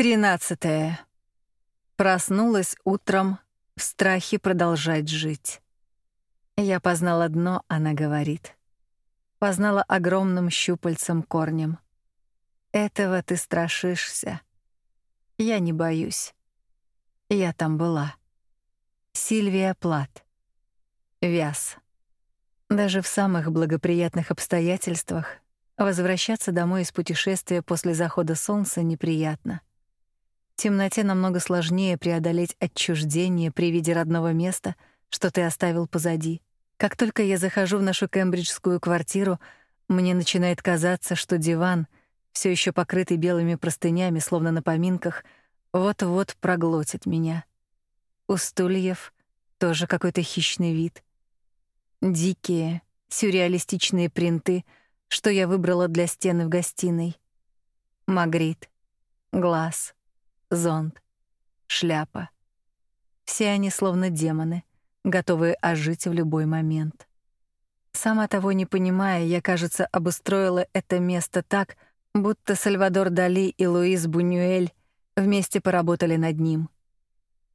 Тринадцатое. Проснулась утром в страхе продолжать жить. Я познала дно, она говорит. Познала огромным щупальцем корнем. Этого ты страшишься. Я не боюсь. Я там была. Сильвия Плат. Вяз. Даже в самых благоприятных обстоятельствах возвращаться домой из путешествия после захода солнца неприятно. Темноте намного сложнее преодолеть отчуждение при виде родного места, что ты оставил позади. Как только я захожу в нашу кембриджскую квартиру, мне начинает казаться, что диван, все еще покрытый белыми простынями, словно на поминках, вот-вот проглотит меня. У стульев тоже какой-то хищный вид. Дикие, сюрреалистичные принты, что я выбрала для стены в гостиной. Магрит, глаз — зонт, шляпа. Все они словно демоны, готовые ожить в любой момент. Сама того не понимая, я, кажется, обустроила это место так, будто Сальвадор Дали и Луис Бунюэль вместе поработали над ним.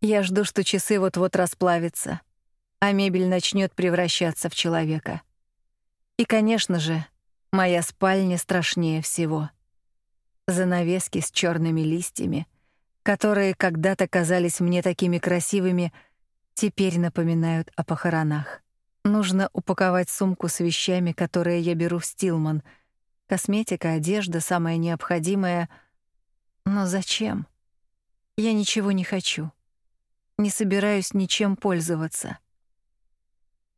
Я жду, что часы вот-вот расплавятся, а мебель начнет превращаться в человека. И, конечно же, моя спальня страшнее всего. Занавески с черными листьями — которые когда-то казались мне такими красивыми, теперь напоминают о похоронах. Нужно упаковать сумку с вещами, которые я беру в Стилман. Косметика, одежда, самое необходимое. Но зачем? Я ничего не хочу. Не собираюсь ничем пользоваться.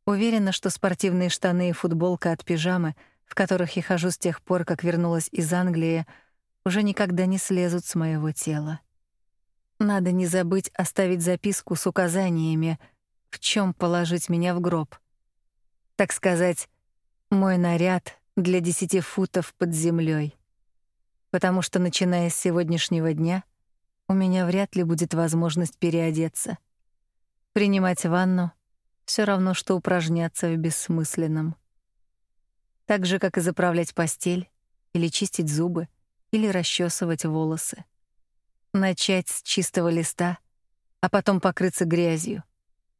Уверена, что спортивные штаны и футболка от пижамы, в которых я хожу с тех пор, как вернулась из Англии, уже никогда не слезут с моего тела. Надо не забыть оставить записку с указаниями, в чем положить меня в гроб. Так сказать, мой наряд для десяти футов под землей. Потому что начиная с сегодняшнего дня у меня вряд ли будет возможность переодеться. Принимать ванну все равно что упражняться в бессмысленном. Так же как и заправлять постель или чистить зубы или расчесывать волосы. Начать с чистого листа, а потом покрыться грязью,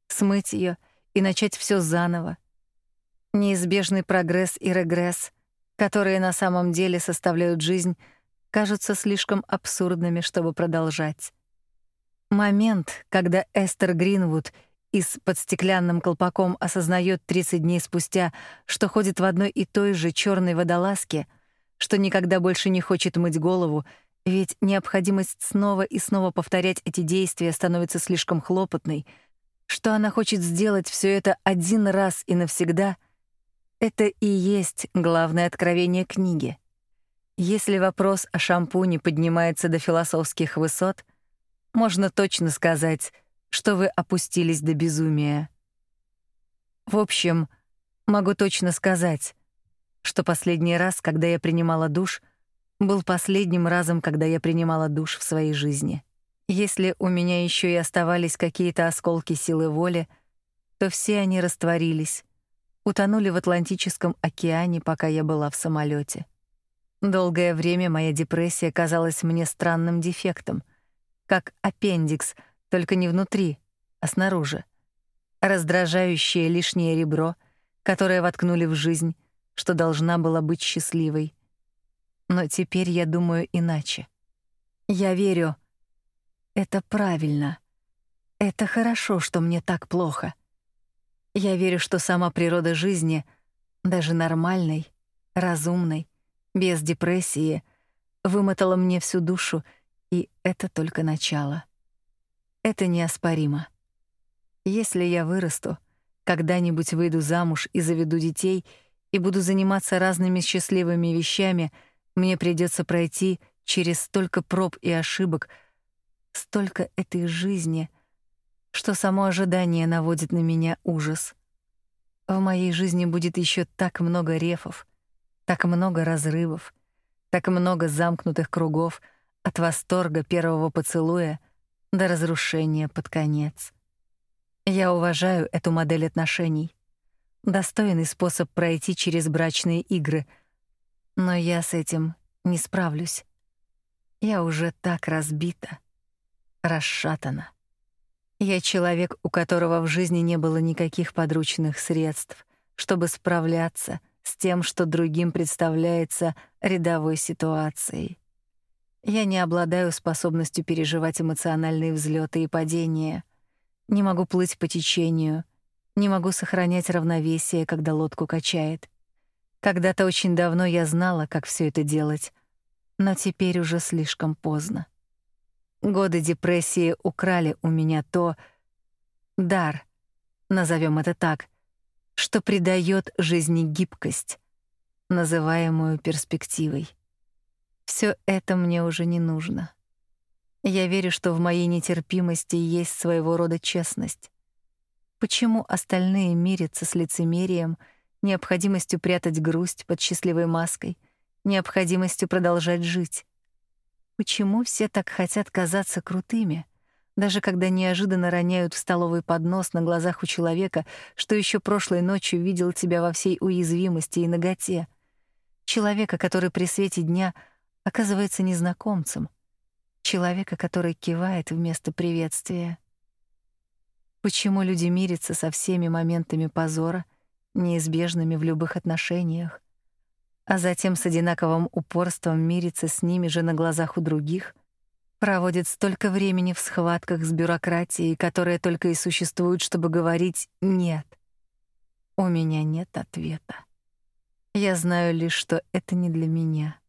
смыть ее и начать все заново. Неизбежный прогресс и регресс, которые на самом деле составляют жизнь, кажутся слишком абсурдными, чтобы продолжать. Момент, когда Эстер Гринвуд из под стеклянным колпаком осознает 30 дней спустя, что ходит в одной и той же черной водолазке, что никогда больше не хочет мыть голову ведь необходимость снова и снова повторять эти действия становится слишком хлопотной, что она хочет сделать все это один раз и навсегда. Это и есть главное откровение книги. Если вопрос о шампуне поднимается до философских высот, можно точно сказать, что вы опустились до безумия. В общем, могу точно сказать, что последний раз, когда я принимала душ, был последним разом, когда я принимала душ в своей жизни. Если у меня еще и оставались какие-то осколки силы воли, то все они растворились, утонули в Атлантическом океане, пока я была в самолете. Долгое время моя депрессия казалась мне странным дефектом, как аппендикс, только не внутри, а снаружи. Раздражающее лишнее ребро, которое воткнули в жизнь, что должна была быть счастливой, но теперь я думаю иначе. Я верю, это правильно. Это хорошо, что мне так плохо. Я верю, что сама природа жизни, даже нормальной, разумной, без депрессии, вымотала мне всю душу, и это только начало. Это неоспоримо. Если я вырасту, когда-нибудь выйду замуж и заведу детей и буду заниматься разными счастливыми вещами — мне придется пройти через столько проб и ошибок, столько этой жизни, что само ожидание наводит на меня ужас. В моей жизни будет еще так много рефов, так много разрывов, так много замкнутых кругов от восторга первого поцелуя до разрушения под конец. Я уважаю эту модель отношений. Достойный способ пройти через брачные игры — но я с этим не справлюсь. Я уже так разбита, расшатана. Я человек, у которого в жизни не было никаких подручных средств, чтобы справляться с тем, что другим представляется рядовой ситуацией. Я не обладаю способностью переживать эмоциональные взлеты и падения. Не могу плыть по течению, не могу сохранять равновесие, когда лодку качает. Когда-то очень давно я знала, как все это делать, но теперь уже слишком поздно. Годы депрессии украли у меня то дар, назовем это так, что придает жизни гибкость, называемую перспективой. Все это мне уже не нужно. Я верю, что в моей нетерпимости есть своего рода честность. Почему остальные мирятся с лицемерием, необходимостью прятать грусть под счастливой маской, необходимостью продолжать жить? Почему все так хотят казаться крутыми, даже когда неожиданно роняют в столовый поднос на глазах у человека, что еще прошлой ночью видел тебя во всей уязвимости и наготе? Человека, который при свете дня оказывается незнакомцем, человека, который кивает вместо приветствия. Почему люди мирятся со всеми моментами позора, неизбежными в любых отношениях? а затем с одинаковым упорством мирится с ними же на глазах у других, проводит столько времени в схватках с бюрократией, которая только и существует, чтобы говорить «нет». У меня нет ответа. Я знаю лишь, что это не для меня.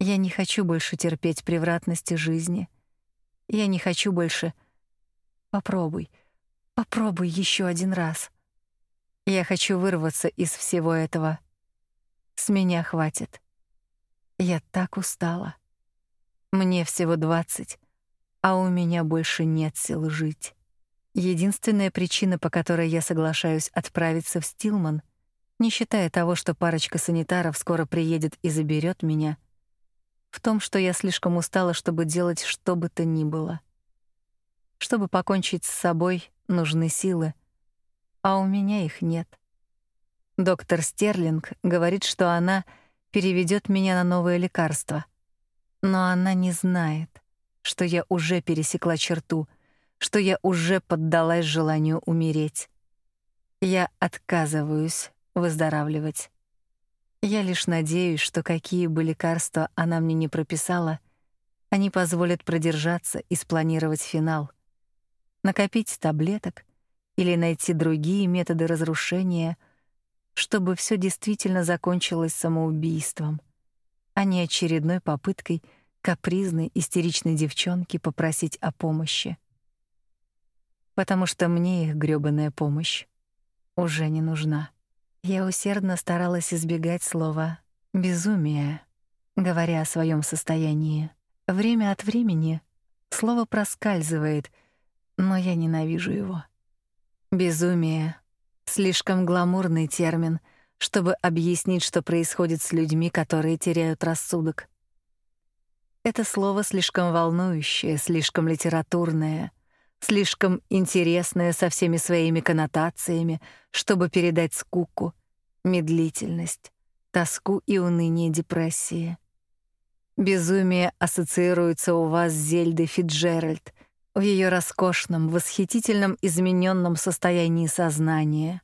Я не хочу больше терпеть превратности жизни. Я не хочу больше... Попробуй, попробуй еще один раз. Я хочу вырваться из всего этого — с меня хватит. Я так устала. Мне всего двадцать, а у меня больше нет сил жить. Единственная причина, по которой я соглашаюсь отправиться в Стилман, не считая того, что парочка санитаров скоро приедет и заберет меня, в том, что я слишком устала, чтобы делать что бы то ни было. Чтобы покончить с собой, нужны силы, а у меня их нет. Доктор Стерлинг говорит, что она переведет меня на новое лекарство. Но она не знает, что я уже пересекла черту, что я уже поддалась желанию умереть. Я отказываюсь выздоравливать. Я лишь надеюсь, что какие бы лекарства она мне не прописала, они позволят продержаться и спланировать финал. Накопить таблеток или найти другие методы разрушения — чтобы все действительно закончилось самоубийством, а не очередной попыткой капризной, истеричной девчонки попросить о помощи. Потому что мне их грёбаная помощь уже не нужна. Я усердно старалась избегать слова безумие, говоря о своем состоянии. Время от времени слово проскальзывает, но я ненавижу его. Безумие Слишком гламурный термин, чтобы объяснить, что происходит с людьми, которые теряют рассудок. Это слово слишком волнующее, слишком литературное, слишком интересное со всеми своими коннотациями, чтобы передать скуку, медлительность, тоску и уныние депрессии. Безумие ассоциируется у вас с Зельдой Фитджеральд, в ее роскошном, восхитительном измененном состоянии сознания.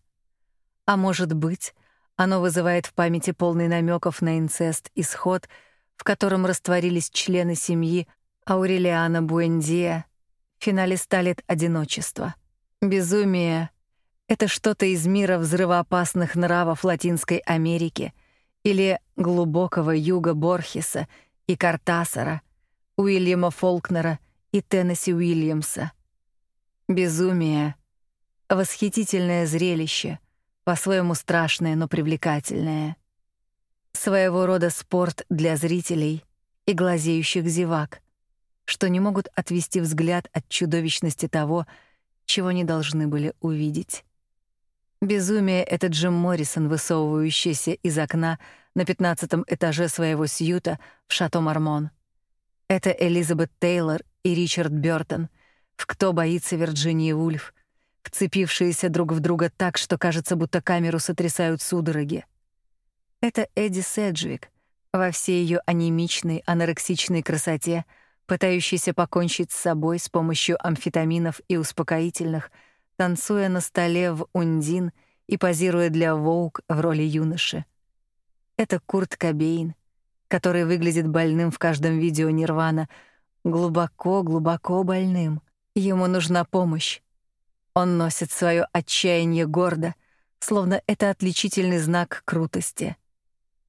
А может быть, оно вызывает в памяти полный намеков на инцест исход, в котором растворились члены семьи Аурелиана Буэндия, в финале сталит одиночество. Безумие — это что-то из мира взрывоопасных нравов Латинской Америки или глубокого юга Борхеса и Картасара, Уильяма Фолкнера — и Теннесси Уильямса. Безумие — восхитительное зрелище, по-своему страшное, но привлекательное. Своего рода спорт для зрителей и глазеющих зевак, что не могут отвести взгляд от чудовищности того, чего не должны были увидеть. Безумие — это Джим Моррисон, высовывающийся из окна на пятнадцатом этаже своего сьюта в Шато-Мармон. Это Элизабет Тейлор и Ричард Бёртон, в «Кто боится Вирджинии Вульф», вцепившиеся друг в друга так, что кажется, будто камеру сотрясают судороги. Это Эдди Седжвик, во всей ее анемичной, анорексичной красоте, пытающейся покончить с собой с помощью амфетаминов и успокоительных, танцуя на столе в ундин и позируя для Vogue в роли юноши. Это Курт Кобейн, который выглядит больным в каждом видео Нирвана, глубоко-глубоко больным. Ему нужна помощь. Он носит свое отчаяние гордо, словно это отличительный знак крутости.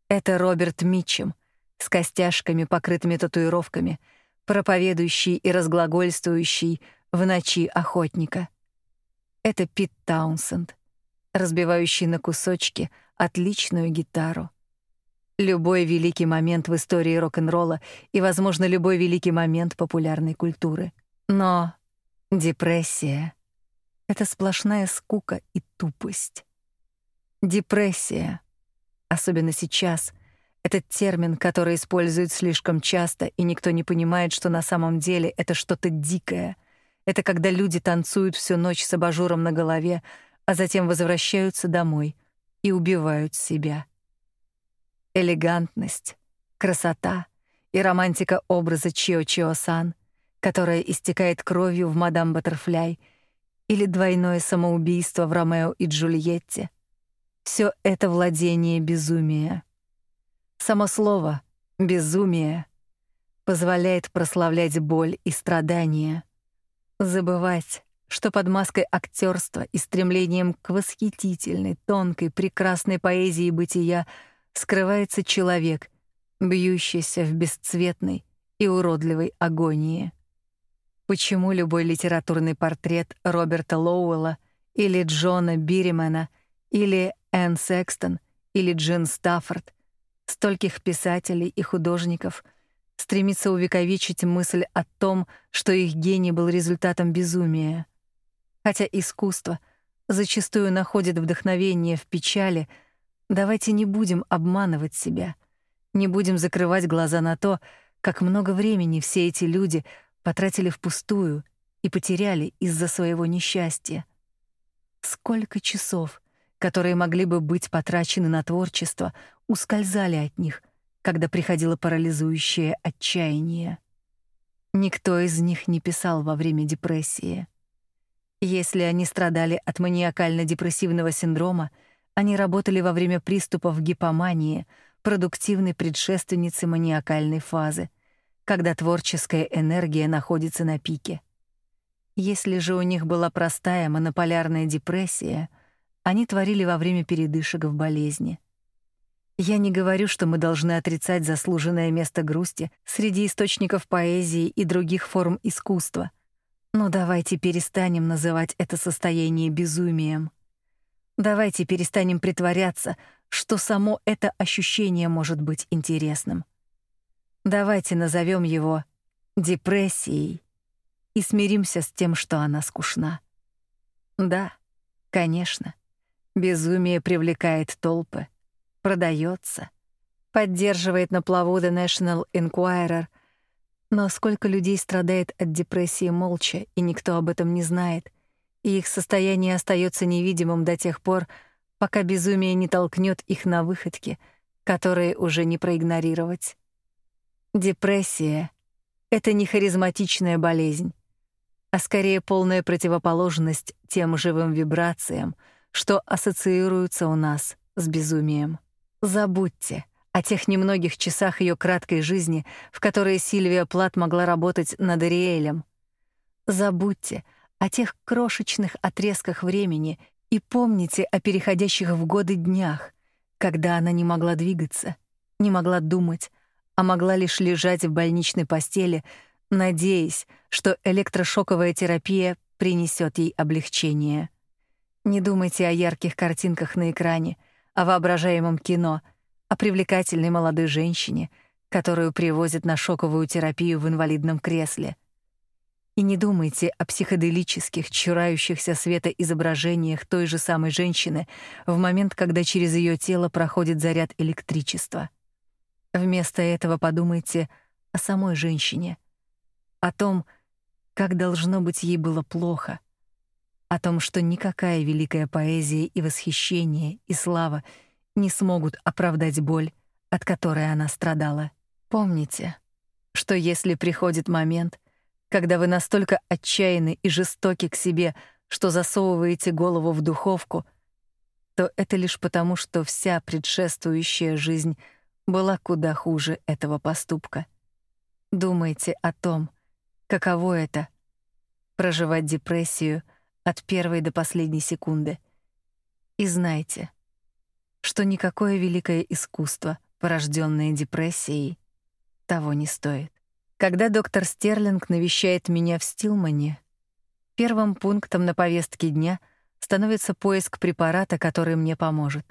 Это Роберт Митчем с костяшками, покрытыми татуировками, проповедующий и разглагольствующий в ночи охотника. Это Пит Таунсенд, разбивающий на кусочки отличную гитару. Любой великий момент в истории рок-н-ролла и, возможно, любой великий момент популярной культуры. Но депрессия — это сплошная скука и тупость. Депрессия, особенно сейчас, этот термин, который используют слишком часто, и никто не понимает, что на самом деле это что-то дикое. Это когда люди танцуют всю ночь с абажуром на голове, а затем возвращаются домой и убивают себя. Элегантность, красота и романтика образа Чио-Чио-сан, которая истекает кровью в «Мадам Баттерфляй», или двойное самоубийство в «Ромео и Джульетте» — все это владение безумия. Само слово безумие позволяет прославлять боль и страдания, забывать, что под маской актерства и стремлением к восхитительной, тонкой, прекрасной поэзии бытия скрывается человек, бьющийся в бесцветной и уродливой агонии. Почему любой литературный портрет Роберта Лоуэлла или Джона Биримена или Энн Секстон или Джин Стаффорд, стольких писателей и художников, стремится увековечить мысль о том, что их гений был результатом безумия. Хотя искусство зачастую находит вдохновение в печали, давайте не будем обманывать себя, не будем закрывать глаза на то, как много времени все эти люди потратили впустую и потеряли из-за своего несчастья. Сколько часов которые могли бы быть потрачены на творчество, ускользали от них, когда приходило парализующее отчаяние. Никто из них не писал во время депрессии. Если они страдали от маниакально-депрессивного синдрома, они работали во время приступов гипомании, продуктивной предшественницы маниакальной фазы, когда творческая энергия находится на пике. Если же у них была простая монополярная депрессия — они творили во время передышек в болезни. Я не говорю, что мы должны отрицать заслуженное место грусти среди источников поэзии и других форм искусства. Но давайте перестанем называть это состояние безумием. Давайте перестанем притворяться, что само это ощущение может быть интересным. Давайте назовем его депрессией и смиримся с тем, что она скучна. Да, конечно. Безумие привлекает толпы, продается, поддерживает на плаву The National Enquirer. Но сколько людей страдает от депрессии молча, и никто об этом не знает, и их состояние остается невидимым до тех пор, пока безумие не толкнет их на выходки, которые уже не проигнорировать. Депрессия — это не харизматичная болезнь, а скорее полная противоположность тем живым вибрациям — что ассоциируются у нас с безумием. Забудьте о тех немногих часах ее краткой жизни, в которые Сильвия Плат могла работать над Ариэлем. Забудьте о тех крошечных отрезках времени и помните о переходящих в годы днях, когда она не могла двигаться, не могла думать, а могла лишь лежать в больничной постели, надеясь, что электрошоковая терапия принесет ей облегчение. Не думайте о ярких картинках на экране, о воображаемом кино, о привлекательной молодой женщине, которую привозят на шоковую терапию в инвалидном кресле. И не думайте о психоделических, чурающихся света изображениях той же самой женщины в момент, когда через ее тело проходит заряд электричества. Вместо этого подумайте о самой женщине, о том, как должно быть ей было плохо — о том, что никакая великая поэзия и восхищение, и слава не смогут оправдать боль, от которой она страдала. Помните, что если приходит момент, когда вы настолько отчаянны и жестоки к себе, что засовываете голову в духовку, то это лишь потому, что вся предшествующая жизнь была куда хуже этого поступка. Думайте о том, каково это проживать депрессию от первой до последней секунды. И знайте, что никакое великое искусство, порожденное депрессией, того не стоит. Когда доктор Стерлинг навещает меня в Стилмане, первым пунктом на повестке дня становится поиск препарата, который мне поможет.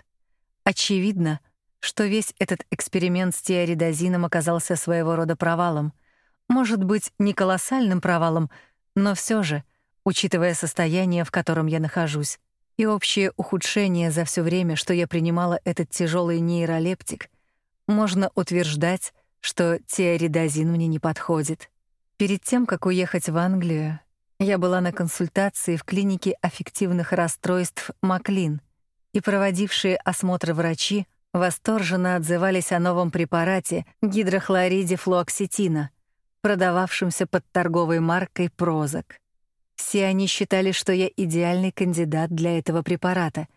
Очевидно, что весь этот эксперимент с тиаридозином оказался своего рода провалом. Может быть, не колоссальным провалом, но все же, учитывая состояние, в котором я нахожусь, и общее ухудшение за все время, что я принимала этот тяжелый нейролептик, можно утверждать, что тиаридозин мне не подходит. Перед тем, как уехать в Англию, я была на консультации в клинике аффективных расстройств Маклин, и проводившие осмотр врачи восторженно отзывались о новом препарате гидрохлориде флуоксетина, продававшемся под торговой маркой Прозак. Все они считали, что я идеальный кандидат для этого препарата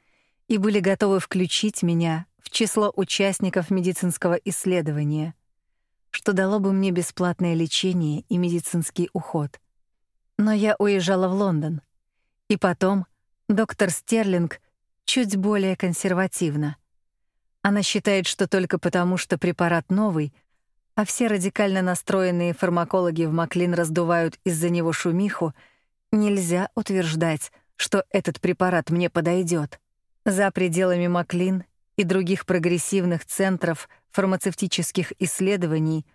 и были готовы включить меня в число участников медицинского исследования — что дало бы мне бесплатное лечение и медицинский уход. Но я уезжала в Лондон. И потом доктор Стерлинг чуть более консервативна. Она считает, что только потому, что препарат новый, а все радикально настроенные фармакологи в Маклин раздувают из-за него шумиху, нельзя утверждать, что этот препарат мне подойдет. За пределами Маклин и других прогрессивных центров фармацевтических исследований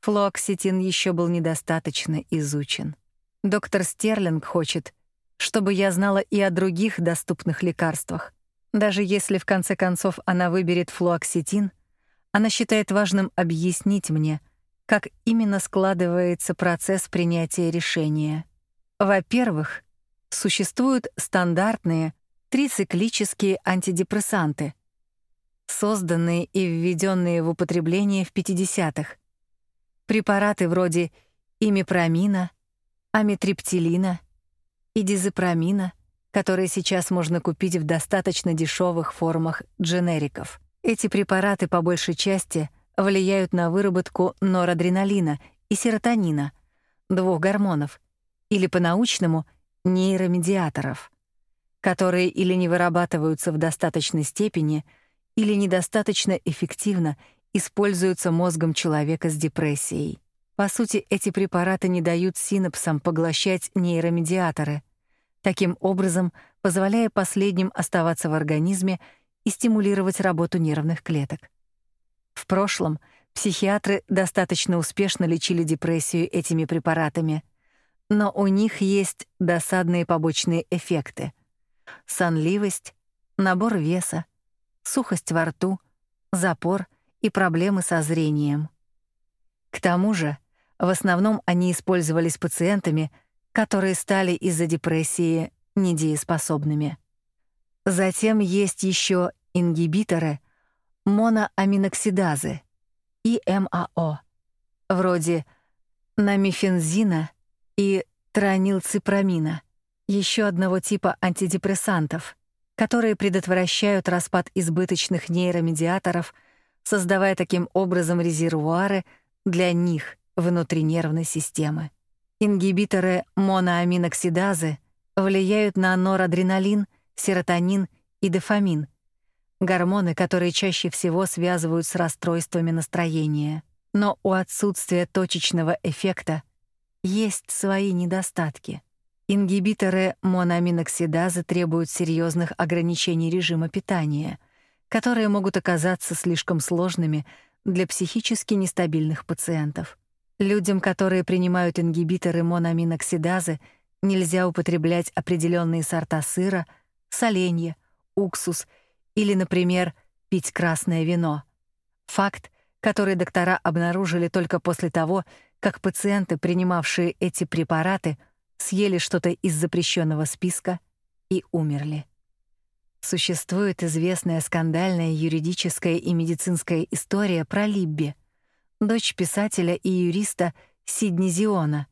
флуоксетин еще был недостаточно изучен. Доктор Стерлинг хочет, чтобы я знала и о других доступных лекарствах. Даже если в конце концов она выберет флуоксетин, она считает важным объяснить мне, как именно складывается процесс принятия решения. Во-первых, существуют стандартные трициклические антидепрессанты — созданные и введенные в употребление в 50-х. Препараты вроде имипромина, амитриптилина и дизепромина, которые сейчас можно купить в достаточно дешевых формах дженериков. Эти препараты по большей части влияют на выработку норадреналина и серотонина, двух гормонов, или по-научному нейромедиаторов, которые или не вырабатываются в достаточной степени — или недостаточно эффективно используются мозгом человека с депрессией. По сути, эти препараты не дают синапсам поглощать нейромедиаторы, таким образом позволяя последним оставаться в организме и стимулировать работу нервных клеток. В прошлом психиатры достаточно успешно лечили депрессию этими препаратами, но у них есть досадные побочные эффекты: сонливость, набор веса, сухость во рту, запор и проблемы со зрением. К тому же, в основном они использовались пациентами, которые стали из-за депрессии недееспособными. Затем есть еще ингибиторы моноаминоксидазы, ИМАО, вроде намифензина и транилципрамина, еще одного типа антидепрессантов — которые предотвращают распад избыточных нейромедиаторов, создавая таким образом резервуары для них внутри нервной системы. Ингибиторы моноаминоксидазы влияют на норадреналин, серотонин и дофамин, гормоны, которые чаще всего связывают с расстройствами настроения. Но у отсутствия точечного эффекта есть свои недостатки. Ингибиторы моноаминоксидазы требуют серьезных ограничений режима питания, которые могут оказаться слишком сложными для психически нестабильных пациентов. Людям, которые принимают ингибиторы моноаминоксидазы, нельзя употреблять определенные сорта сыра, соленья, уксус или, например, пить красное вино. Факт, который доктора обнаружили только после того, как пациенты, принимавшие эти препараты, съели что-то из запрещенного списка и умерли. Существует известная скандальная юридическая и медицинская история про Либби, дочь писателя и юриста Сидни Зиона,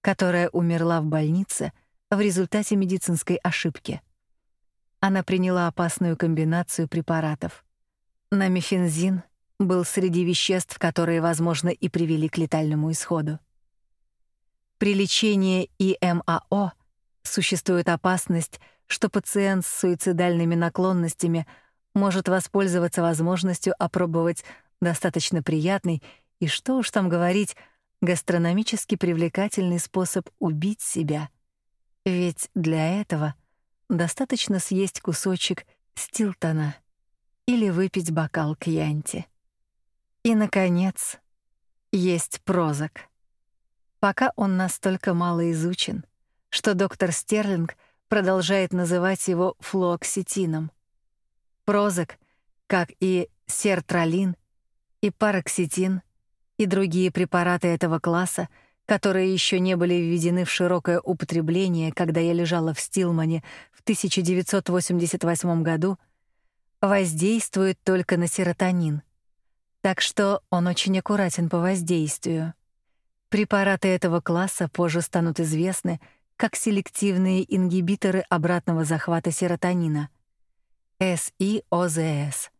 которая умерла в больнице в результате медицинской ошибки. Она приняла опасную комбинацию препаратов. Намифензин был среди веществ, которые, возможно, и привели к летальному исходу. При лечении ИМАО существует опасность, что пациент с суицидальными наклонностями может воспользоваться возможностью опробовать достаточно приятный и что уж там говорить, гастрономически привлекательный способ убить себя. Ведь для этого достаточно съесть кусочек стилтона или выпить бокал кьянти. И наконец, есть прозак. Пока он настолько мало изучен, что доктор Стерлинг продолжает называть его флуоксетином. Прозак, как и сертралин и пароксетин и другие препараты этого класса, которые еще не были введены в широкое употребление, когда я лежала в Стилмане в 1988 году, воздействуют только на серотонин. Так что он очень аккуратен по воздействию. Препараты этого класса позже станут известны как селективные ингибиторы обратного захвата серотонина СИОЗС.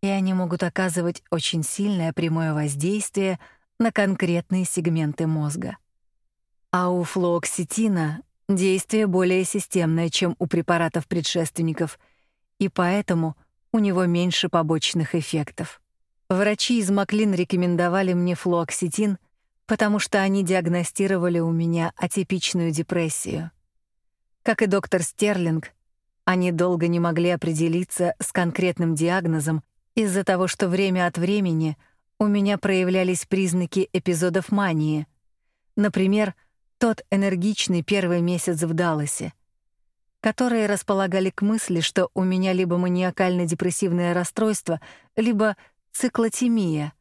И они могут оказывать очень сильное прямое воздействие на конкретные сегменты мозга. А у флуоксетина действие более системное, чем у препаратов предшественников, и поэтому у него меньше побочных эффектов. Врачи из Маклин рекомендовали мне флуоксетин, потому что они диагностировали у меня атипичную депрессию. Как и доктор Стерлинг, они долго не могли определиться с конкретным диагнозом из-за того, что время от времени у меня проявлялись признаки эпизодов мании. Например, тот энергичный первый месяц в Далласе, которые располагали к мысли, что у меня либо маниакально-депрессивное расстройство, либо циклотемия,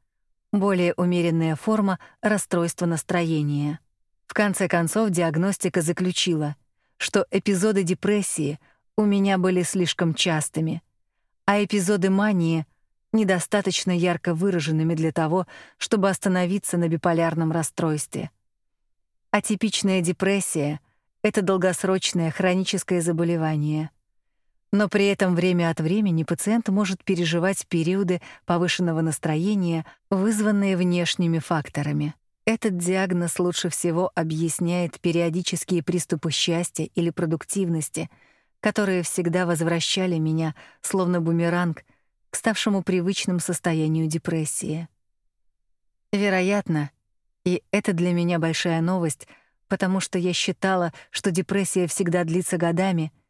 более умеренная форма расстройства настроения. В конце концов диагностика заключила, что эпизоды депрессии у меня были слишком частыми, а эпизоды мании недостаточно ярко выраженными для того, чтобы остановиться на биполярном расстройстве. Атипичная депрессия это долгосрочное хроническое заболевание — но при этом время от времени пациент может переживать периоды повышенного настроения, вызванные внешними факторами. Этот диагноз лучше всего объясняет периодические приступы счастья или продуктивности, которые всегда возвращали меня, словно бумеранг, к ставшему привычным состоянию депрессии. Вероятно, и это для меня большая новость, потому что я считала, что депрессия всегда длится годами —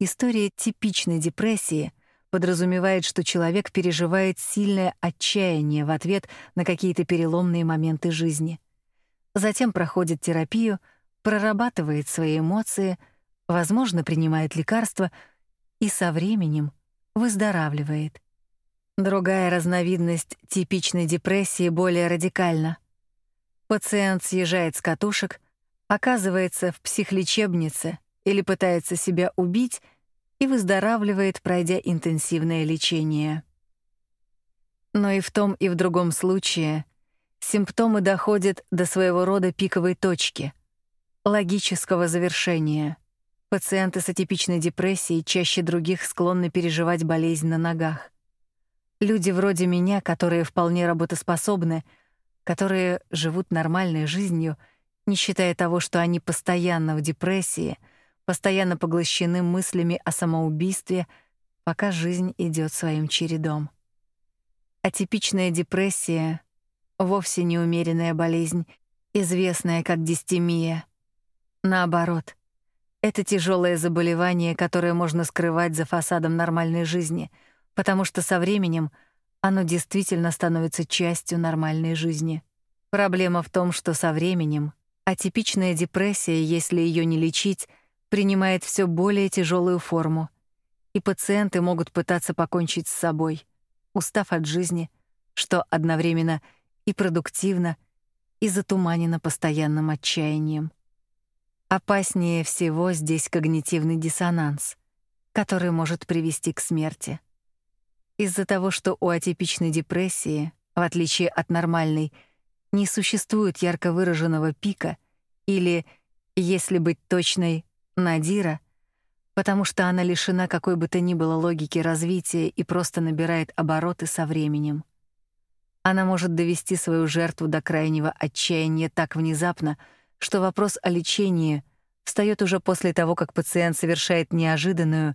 История типичной депрессии подразумевает, что человек переживает сильное отчаяние в ответ на какие-то переломные моменты жизни. Затем проходит терапию, прорабатывает свои эмоции, возможно, принимает лекарства и со временем выздоравливает. Другая разновидность типичной депрессии более радикальна. Пациент съезжает с катушек, оказывается в психлечебнице или пытается себя убить и выздоравливает, пройдя интенсивное лечение. Но и в том, и в другом случае симптомы доходят до своего рода пиковой точки, логического завершения. Пациенты с атипичной депрессией чаще других склонны переживать болезнь на ногах. Люди вроде меня, которые вполне работоспособны, которые живут нормальной жизнью, не считая того, что они постоянно в депрессии — постоянно поглощены мыслями о самоубийстве, пока жизнь идет своим чередом. Атипичная депрессия вовсе не умеренная болезнь, известная как дистемия. Наоборот, это тяжелое заболевание, которое можно скрывать за фасадом нормальной жизни, потому что со временем оно действительно становится частью нормальной жизни. Проблема в том, что со временем атипичная депрессия, если ее не лечить, принимает все более тяжелую форму, и пациенты могут пытаться покончить с собой, устав от жизни, что одновременно и продуктивно, и затуманено постоянным отчаянием. Опаснее всего здесь когнитивный диссонанс, который может привести к смерти. Из-за того, что у атипичной депрессии, в отличие от нормальной, не существует ярко выраженного пика или, если быть точной, надира, потому что она лишена какой бы то ни было логики развития и просто набирает обороты со временем. Она может довести свою жертву до крайнего отчаяния так внезапно, что вопрос о лечении встаёт уже после того, как пациент совершает неожиданную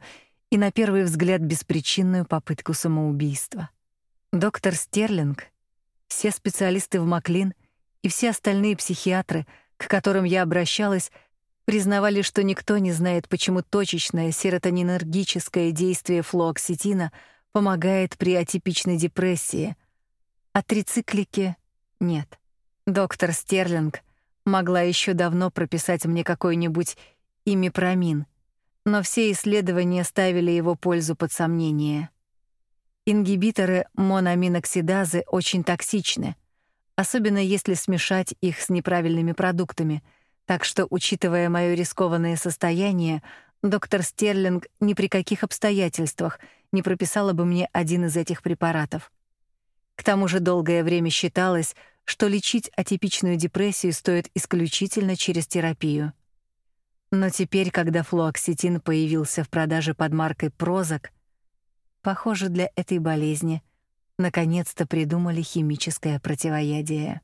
и на первый взгляд беспричинную попытку самоубийства. Доктор Стерлинг, все специалисты в Маклин и все остальные психиатры, к которым я обращалась, признавали, что никто не знает, почему точечное серотонинергическое действие флуоксетина помогает при атипичной депрессии, а трициклике нет. Доктор Стерлинг могла еще давно прописать мне какой-нибудь имипромин, но все исследования ставили его пользу под сомнение. Ингибиторы моноаминоксидазы очень токсичны, особенно если смешать их с неправильными продуктами — так что, учитывая моё рискованное состояние, доктор Стерлинг ни при каких обстоятельствах не прописала бы мне один из этих препаратов. К тому же долгое время считалось, что лечить атипичную депрессию стоит исключительно через терапию. Но теперь, когда флуоксетин появился в продаже под маркой Прозак, похоже, для этой болезни наконец-то придумали химическое противоядие.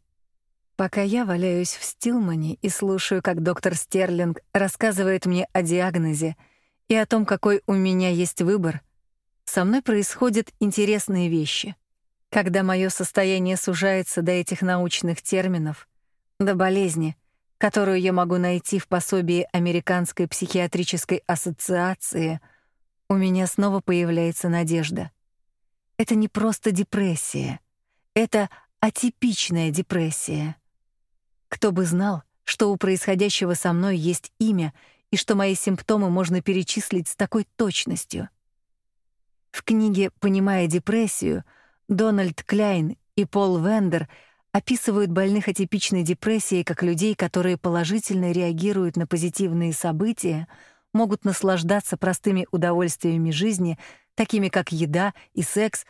Пока я валяюсь в Стилмане и слушаю, как доктор Стерлинг рассказывает мне о диагнозе и о том, какой у меня есть выбор, со мной происходят интересные вещи. Когда моё состояние сужается до этих научных терминов, до болезни, которую я могу найти в пособии Американской психиатрической ассоциации, у меня снова появляется надежда. Это не просто депрессия, это атипичная депрессия. Кто бы знал, что у происходящего со мной есть имя и что мои симптомы можно перечислить с такой точностью. В книге «Понимая депрессию» Дональд Кляйн и Пол Вендер описывают больных атипичной депрессией как людей, которые положительно реагируют на позитивные события, могут наслаждаться простыми удовольствиями жизни, такими как еда и секс,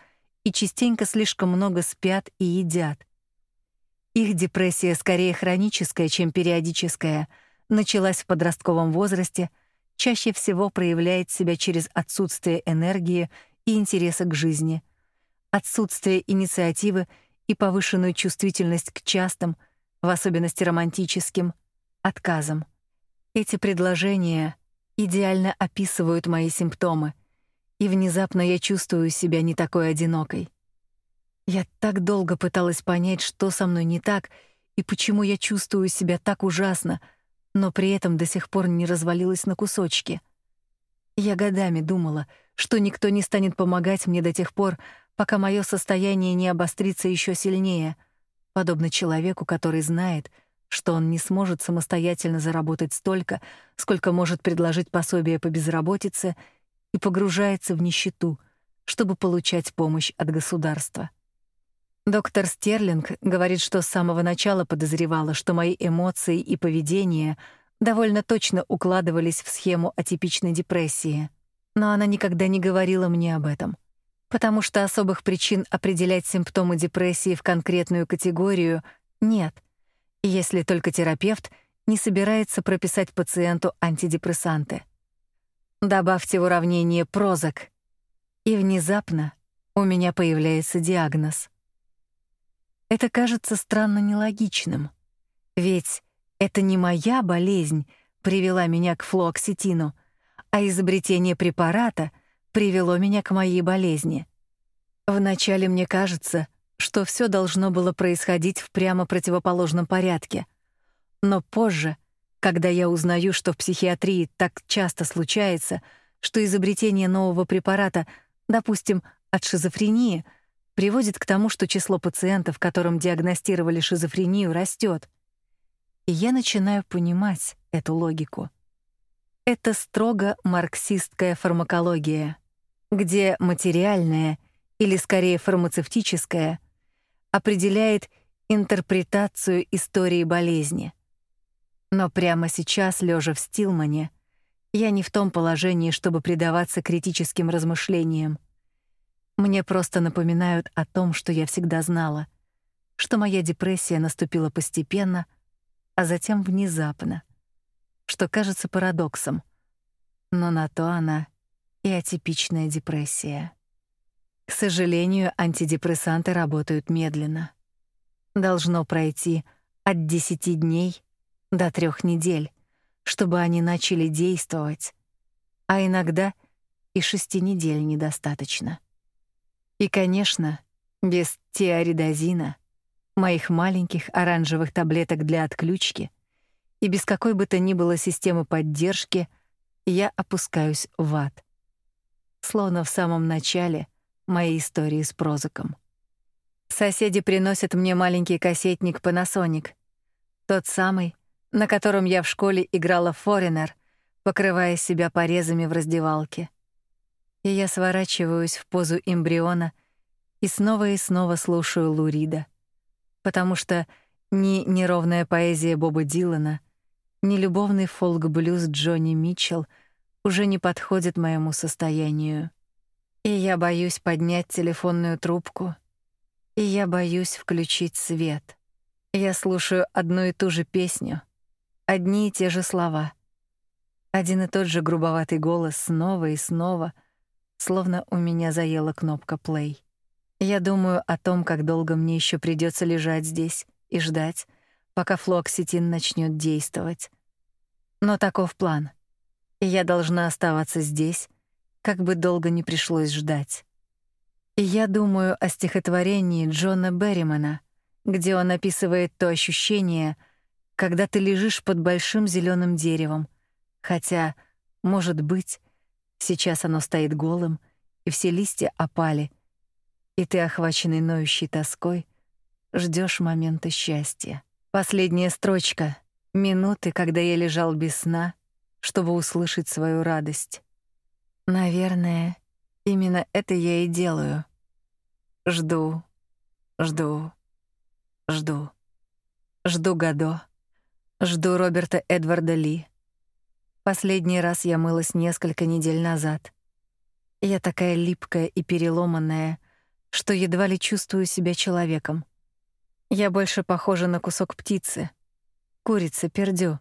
и частенько слишком много спят и едят. Их депрессия скорее хроническая, чем периодическая, началась в подростковом возрасте, чаще всего проявляет себя через отсутствие энергии и интереса к жизни, отсутствие инициативы и повышенную чувствительность к частым, в особенности романтическим, отказам. Эти предложения идеально описывают мои симптомы, и внезапно я чувствую себя не такой одинокой. Я так долго пыталась понять, что со мной не так и почему я чувствую себя так ужасно, но при этом до сих пор не развалилась на кусочки. Я годами думала, что никто не станет помогать мне до тех пор, пока мое состояние не обострится еще сильнее, подобно человеку, который знает, что он не сможет самостоятельно заработать столько, сколько может предложить пособие по безработице, и погружается в нищету, чтобы получать помощь от государства. Доктор Стерлинг говорит, что с самого начала подозревала, что мои эмоции и поведение довольно точно укладывались в схему атипичной депрессии. Но она никогда не говорила мне об этом, потому что особых причин определять симптомы депрессии в конкретную категорию нет, если только терапевт не собирается прописать пациенту антидепрессанты. Добавьте в уравнение Прозак, и внезапно у меня появляется диагноз — это кажется странно нелогичным. Ведь это не моя болезнь привела меня к флуоксетину, а изобретение препарата привело меня к моей болезни. Вначале мне кажется, что все должно было происходить в прямо противоположном порядке. Но позже, когда я узнаю, что в психиатрии так часто случается, что изобретение нового препарата, допустим, от шизофрении — приводит к тому, что число пациентов, которым диагностировали шизофрению, растет. И я начинаю понимать эту логику. Это строго марксистская фармакология, где материальное или скорее фармацевтическое определяет интерпретацию истории болезни. Но прямо сейчас, лежа в Стилмане, Я не в том положении, чтобы предаваться критическим размышлениям. Мне просто напоминают о том, что я всегда знала, что моя депрессия наступила постепенно, а затем внезапно, что кажется парадоксом. Но на то она и атипичная депрессия. К сожалению, антидепрессанты работают медленно. Должно пройти от 10 дней до 3 недель, чтобы они начали действовать, а иногда и 6 недель недостаточно. И, конечно, без тиаридозина, моих маленьких оранжевых таблеток для отключки и без какой бы то ни было системы поддержки я опускаюсь в ад. Словно в самом начале моей истории с Прозаком. Соседи приносят мне маленький кассетник Panasonic, тот самый, на котором я в школе играла Foreigner, покрывая себя порезами в раздевалке. И я сворачиваюсь в позу эмбриона и снова и снова слушаю Лурида, потому что ни неровная поэзия Боба Дилана, ни любовный фолк-блюз Джонни Митчелл уже не подходят моему состоянию. И я боюсь поднять телефонную трубку, и я боюсь включить свет. Я слушаю одну и ту же песню, одни и те же слова. Один и тот же грубоватый голос снова и снова, словно у меня заела кнопка play. Я думаю о том, как долго мне еще придется лежать здесь и ждать, пока флоксетин начнет действовать. Но таков план. И я должна оставаться здесь, как бы долго не пришлось ждать. И я думаю о стихотворении Джона Берримана, где он описывает то ощущение, когда ты лежишь под большим зеленым деревом, хотя, может быть, сейчас оно стоит голым, и все листья опали, и ты, охваченный ноющей тоской, ждешь момента счастья. Последняя строчка. Минуты, когда я лежал без сна, чтобы услышать свою радость. Наверное, именно это я и делаю. Жду, жду, жду. Жду Гадо. Жду Роберта Эдварда Ли. Последний раз я мылась несколько недель назад. Я такая липкая и переломанная, что едва ли чувствую себя человеком. Я больше похожа на кусок птицы, курица пердю,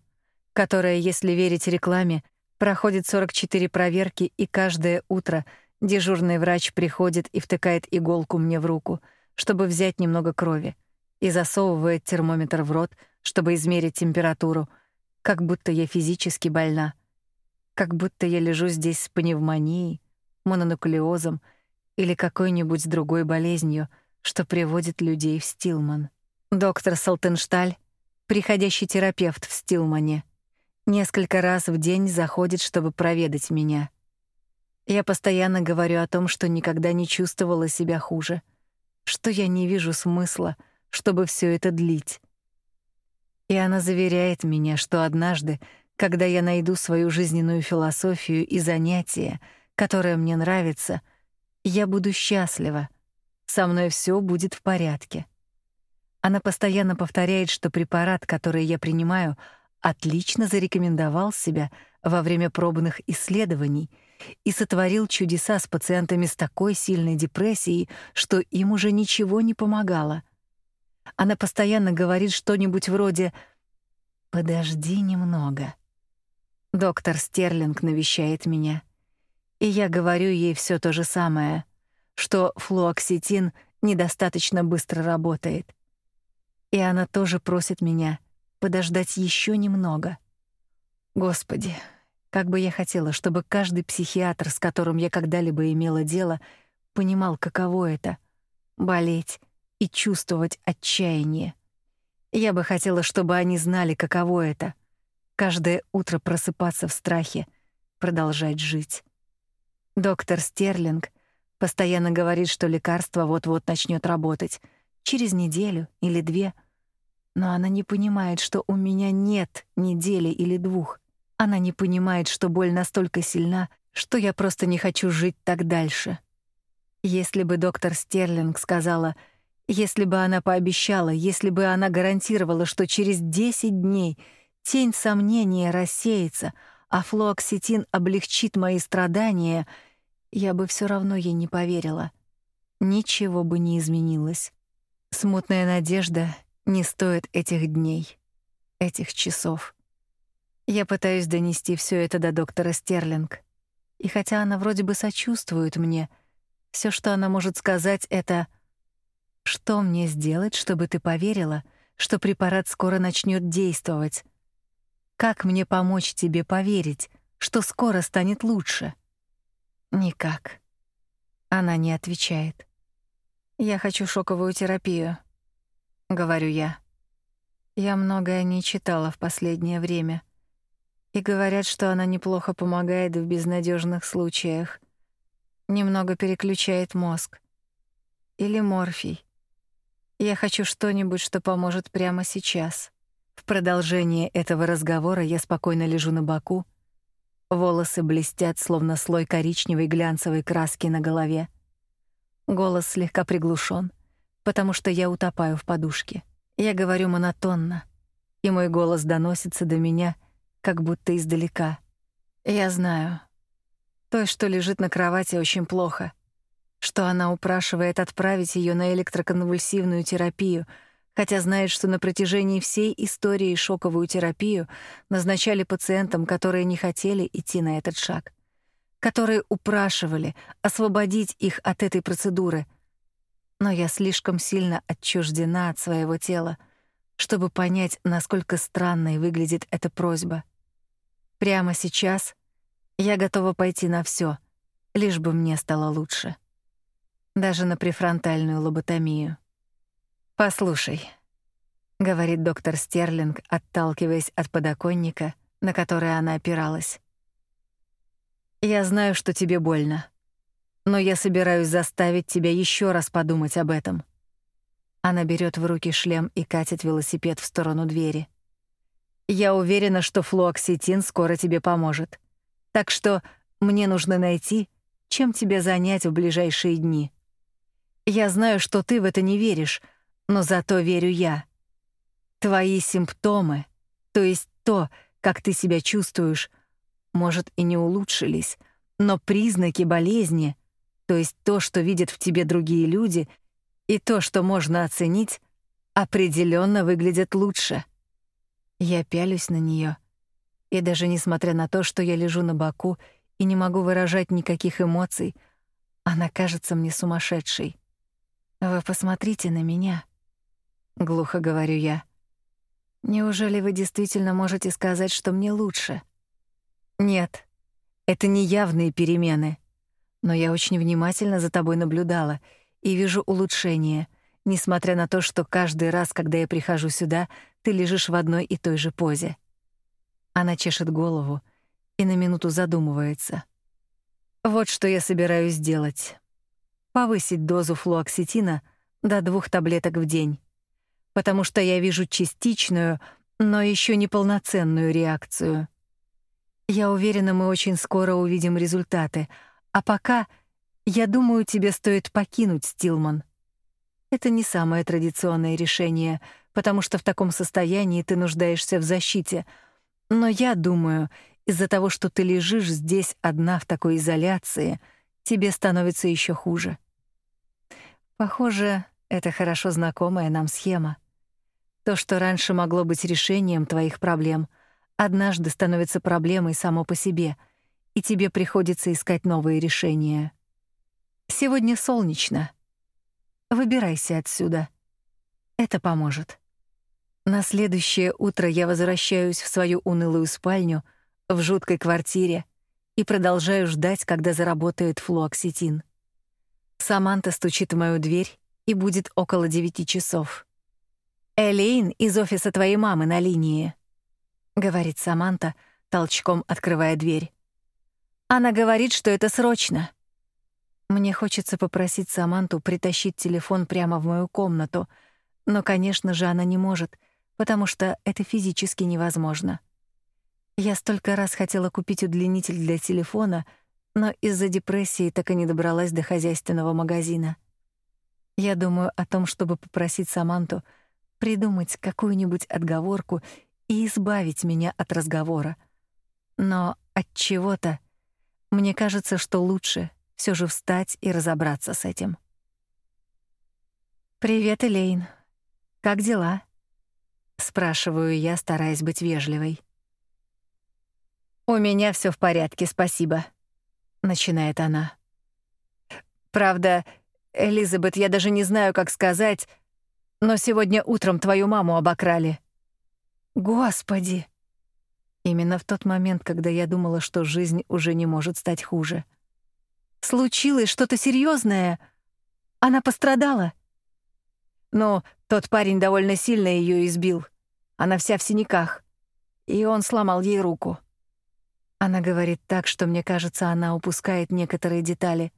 которая, если верить рекламе, проходит 44 проверки, и каждое утро дежурный врач приходит и втыкает иголку мне в руку, чтобы взять немного крови, и засовывает термометр в рот, чтобы измерить температуру, как будто я физически больна, как будто я лежу здесь с пневмонией, мононуклеозом или какой-нибудь другой болезнью, что приводит людей в Стилман. Доктор Салтеншталь, приходящий терапевт в Стилмане, несколько раз в день заходит, чтобы проведать меня. Я постоянно говорю о том, что никогда не чувствовала себя хуже, что я не вижу смысла, чтобы все это длить. И она заверяет меня, что однажды, когда я найду свою жизненную философию и занятие, которое мне нравится, я буду счастлива. Со мной все будет в порядке. Она постоянно повторяет, что препарат, который я принимаю, отлично зарекомендовал себя во время пробных исследований и сотворил чудеса с пациентами с такой сильной депрессией, что им уже ничего не помогало. Она постоянно говорит что-нибудь вроде «Подожди немного». Доктор Стерлинг навещает меня, и я говорю ей все то же самое, что флуоксетин недостаточно быстро работает. И она тоже просит меня подождать еще немного. Господи, как бы я хотела, чтобы каждый психиатр, с которым я когда-либо имела дело, понимал, каково это болеть и чувствовать отчаяние. Я бы хотела, чтобы они знали, каково это каждое утро просыпаться в страхе, продолжать жить. Доктор Стерлинг постоянно говорит, что лекарство вот-вот начнет работать, через неделю или две. Но она не понимает, что у меня нет недели или двух. Она не понимает, что боль настолько сильна, что я просто не хочу жить так дальше. Если бы доктор Стерлинг сказала если бы она пообещала, если бы она гарантировала, что через 10 дней тень сомнения рассеется, а флуоксетин облегчит мои страдания, я бы все равно ей не поверила. Ничего бы не изменилось. Смутная надежда не стоит этих дней, этих часов. Я пытаюсь донести все это до доктора Стерлинг. И хотя она вроде бы сочувствует мне, все, что она может сказать это что мне сделать, чтобы ты поверила, что препарат скоро начнет действовать? Как мне помочь тебе поверить, что скоро станет лучше? Никак. Она не отвечает. Я хочу шоковую терапию, говорю я. Я многое не читала в последнее время. И говорят, что она неплохо помогает в безнадежных случаях. Немного переключает мозг. Или морфий. Я хочу что-нибудь, что поможет прямо сейчас. В продолжение этого разговора я спокойно лежу на боку. Волосы блестят, словно слой коричневой глянцевой краски на голове. Голос слегка приглушен, потому что я утопаю в подушке. Я говорю монотонно, и мой голос доносится до меня — как будто издалека. Я знаю. Той, что лежит на кровати, очень плохо. Что она упрашивает отправить ее на электроконвульсивную терапию, хотя знает, что на протяжении всей истории шоковую терапию назначали пациентам, которые не хотели идти на этот шаг, которые упрашивали освободить их от этой процедуры. Но я слишком сильно отчуждена от своего тела, чтобы понять, насколько странной выглядит эта просьба. Прямо сейчас я готова пойти на все, лишь бы мне стало лучше. Даже на префронтальную лоботомию. Послушай, говорит доктор Стерлинг, отталкиваясь от подоконника, на который она опиралась. Я знаю, что тебе больно, но я собираюсь заставить тебя еще раз подумать об этом. Она берет в руки шлем и катит велосипед в сторону двери. Я уверена, что флуоксетин скоро тебе поможет. Так что мне нужно найти, чем тебя занять в ближайшие дни. Я знаю, что ты в это не веришь, но зато верю я. Твои симптомы, то есть то, как ты себя чувствуешь, может и не улучшились, но признаки болезни, то есть то, что видят в тебе другие люди, и то, что можно оценить, определенно выглядят лучше. Я пялюсь на нее, и даже несмотря на то, что я лежу на боку и не могу выражать никаких эмоций, она кажется мне сумасшедшей. Вы посмотрите на меня, глухо говорю я. Неужели вы действительно можете сказать, что мне лучше? Нет. Это не явные перемены. Но я очень внимательно за тобой наблюдала и вижу улучшение, несмотря на то, что каждый раз, когда я прихожу сюда, ты лежишь в одной и той же позе. Она чешет голову и на минуту задумывается. Вот что я собираюсь сделать. Повысить дозу флуоксетина до двух таблеток в день, потому что я вижу частичную, но еще не полноценную реакцию. Я уверена, мы очень скоро увидим результаты, а пока я думаю, тебе стоит покинуть Стилман. Это не самое традиционное решение, потому что в таком состоянии ты нуждаешься в защите. Но я думаю, из-за того, что ты лежишь здесь одна в такой изоляции, тебе становится еще хуже. Похоже, это хорошо знакомая нам схема. То, что раньше могло быть решением твоих проблем, однажды становится проблемой само по себе, и тебе приходится искать новые решения. Сегодня солнечно. Выбирайся отсюда. Это поможет. На следующее утро я возвращаюсь в свою унылую спальню в жуткой квартире и продолжаю ждать, когда заработает флуоксетин. Саманта стучит в мою дверь, и будет около девяти часов. Элейн из офиса твоей мамы на линии, говорит Саманта, толчком открывая дверь. Она говорит, что это срочно. Мне хочется попросить Саманту притащить телефон прямо в мою комнату, но, конечно же, она не может, потому что это физически невозможно. Я столько раз хотела купить удлинитель для телефона, но из-за депрессии так и не добралась до хозяйственного магазина. Я думаю о том, чтобы попросить Саманту придумать какую-нибудь отговорку и избавить меня от разговора. но от чего-то мне кажется, что лучше все же встать и разобраться с этим. Привет, Элейн. Как дела? спрашиваю я, стараясь быть вежливой. У меня все в порядке, спасибо, начинает она. Правда, Элизабет, я даже не знаю, как сказать, но сегодня утром твою маму обокрали. Господи. Именно в тот момент, когда я думала, что жизнь уже не может стать хуже. Случилось что-то серьезное. Она пострадала. Но тот парень довольно сильно ее избил. Она вся в синяках. И он сломал ей руку. Она говорит так, что мне кажется, она упускает некоторые детали.